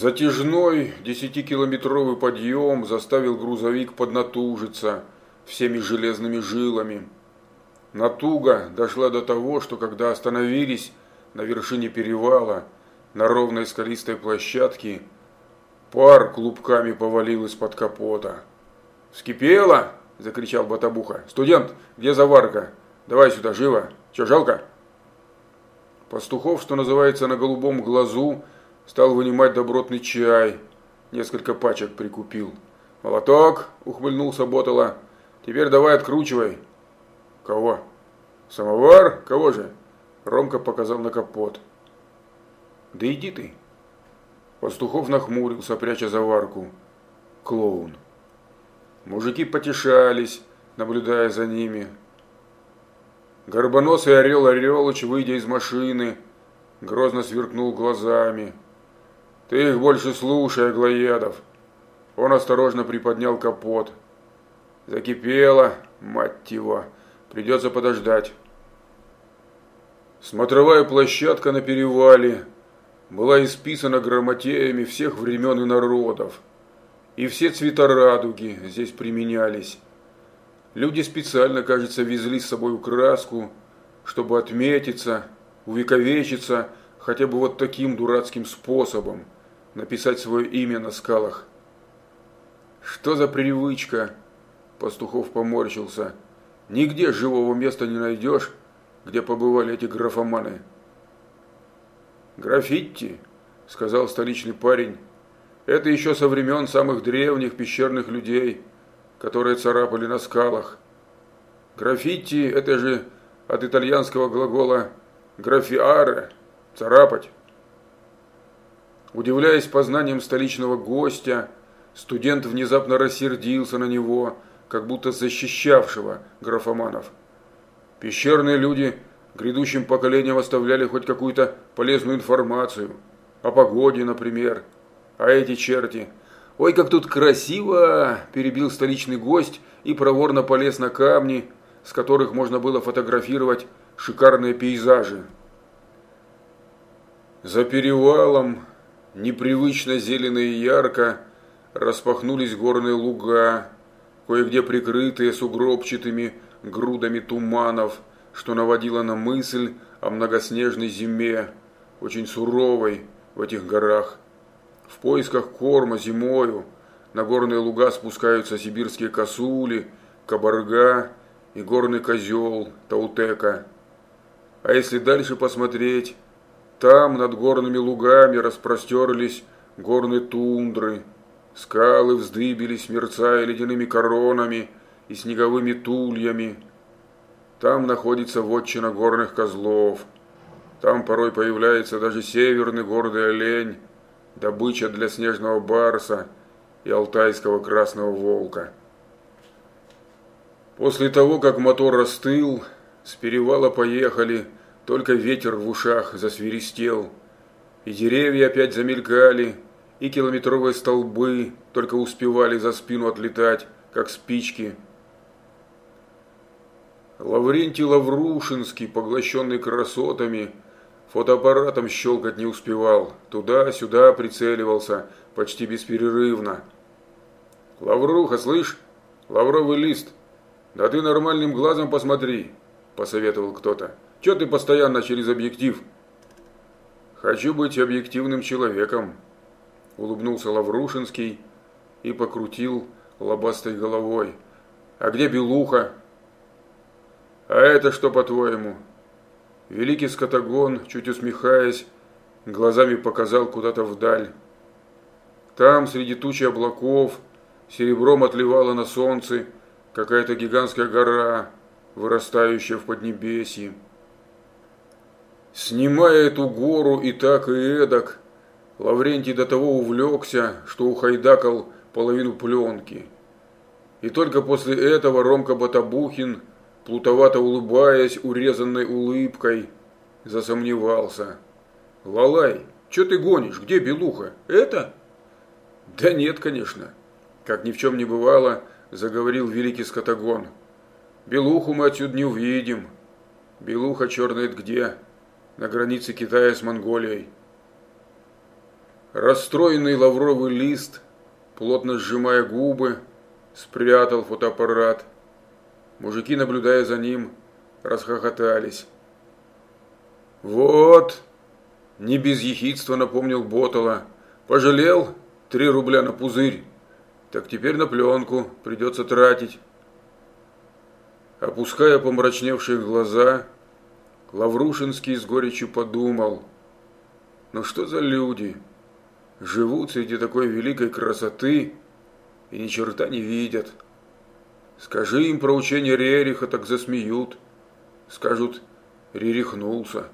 Затяжной десятикилометровый подъем заставил грузовик поднатужиться всеми железными жилами. Натуга дошла до того, что когда остановились на вершине перевала, на ровной скалистой площадке, пар клубками повалил из-под капота. «Вскипело!» – закричал Батабуха. «Студент, где заварка? Давай сюда, живо! Че, жалко?» Пастухов, что называется, на голубом глазу, стал вынимать добротный чай. Несколько пачек прикупил. «Молоток!» – ухмыльнулся Ботала. «Теперь давай откручивай». «Кого?» «Самовар? Кого же?» Ромка показал на капот. «Да иди ты!» Пастухов нахмурился, пряча заварку. Клоун. Мужики потешались, наблюдая за ними. Горбоносый орел Орелыч, выйдя из машины, грозно сверкнул глазами. «Ты их больше слушай, Аглоедов!» Он осторожно приподнял капот. Закипело, мать его, придется подождать. Смотровая площадка на перевале была исписана грамотеями всех времен и народов. И все цвета радуги здесь применялись. Люди специально, кажется, везли с собой краску, чтобы отметиться, увековечиться хотя бы вот таким дурацким способом, написать свое имя на скалах. Что за привычка? Пастухов поморщился. Нигде живого места не найдешь, где побывали эти графоманы. «Граффити», — сказал столичный парень, — «это еще со времен самых древних пещерных людей, которые царапали на скалах. Граффити – это же от итальянского глагола «графиаре» – «царапать». Удивляясь познаниям столичного гостя, студент внезапно рассердился на него – как будто защищавшего графоманов. Пещерные люди грядущим поколениям оставляли хоть какую-то полезную информацию. О погоде, например. А эти черти... «Ой, как тут красиво!» – перебил столичный гость и проворно полез на камни, с которых можно было фотографировать шикарные пейзажи. За перевалом, непривычно зелено и ярко, распахнулись горные луга, кое-где прикрытые сугробчатыми грудами туманов, что наводило на мысль о многоснежной зиме, очень суровой в этих горах. В поисках корма зимою на горные луга спускаются сибирские косули, кабарга и горный козел Таутека. А если дальше посмотреть, там над горными лугами распростерлись горные тундры – Скалы вздыбились, мерцая ледяными коронами и снеговыми тульями. Там находится вотчина горных козлов. Там порой появляется даже северный гордый олень, добыча для снежного барса и алтайского красного волка. После того, как мотор остыл, с перевала поехали, только ветер в ушах засвиристел, и деревья опять замелькали, и километровые столбы только успевали за спину отлетать, как спички. Лаврентий Лаврушинский, поглощенный красотами, фотоаппаратом щелкать не успевал. Туда-сюда прицеливался, почти бесперерывно. «Лавруха, слышь? Лавровый лист. Да ты нормальным глазом посмотри», – посоветовал кто-то. «Чё ты постоянно через объектив?» «Хочу быть объективным человеком», улыбнулся Лаврушинский и покрутил лобастой головой. «А где Белуха?» «А это что, по-твоему?» Великий скотагон, чуть усмехаясь, глазами показал куда-то вдаль. Там, среди тучи облаков, серебром отливала на солнце какая-то гигантская гора, вырастающая в Поднебесье. Снимая эту гору и так, и эдак, Лаврентий до того увлекся, что ухайдакал половину пленки. И только после этого Ромка Батабухин, плутовато улыбаясь урезанной улыбкой, засомневался. «Лалай, что ты гонишь? Где Белуха? Это?» «Да нет, конечно». Как ни в чем не бывало, заговорил великий скотагон. «Белуху мы отсюда не увидим. Белуха черная где? На границе Китая с Монголией». Расстроенный лавровый лист, плотно сжимая губы, спрятал фотоаппарат. Мужики, наблюдая за ним, расхохотались. «Вот!» – не без ехидства напомнил Ботала. «Пожалел? Три рубля на пузырь. Так теперь на пленку придется тратить». Опуская помрачневшие глаза, Лаврушинский с горечью подумал, ну что за люди? Живут среди такой великой красоты и ни черта не видят. Скажи им про учение Рериха, так засмеют. Скажут, рерихнулся.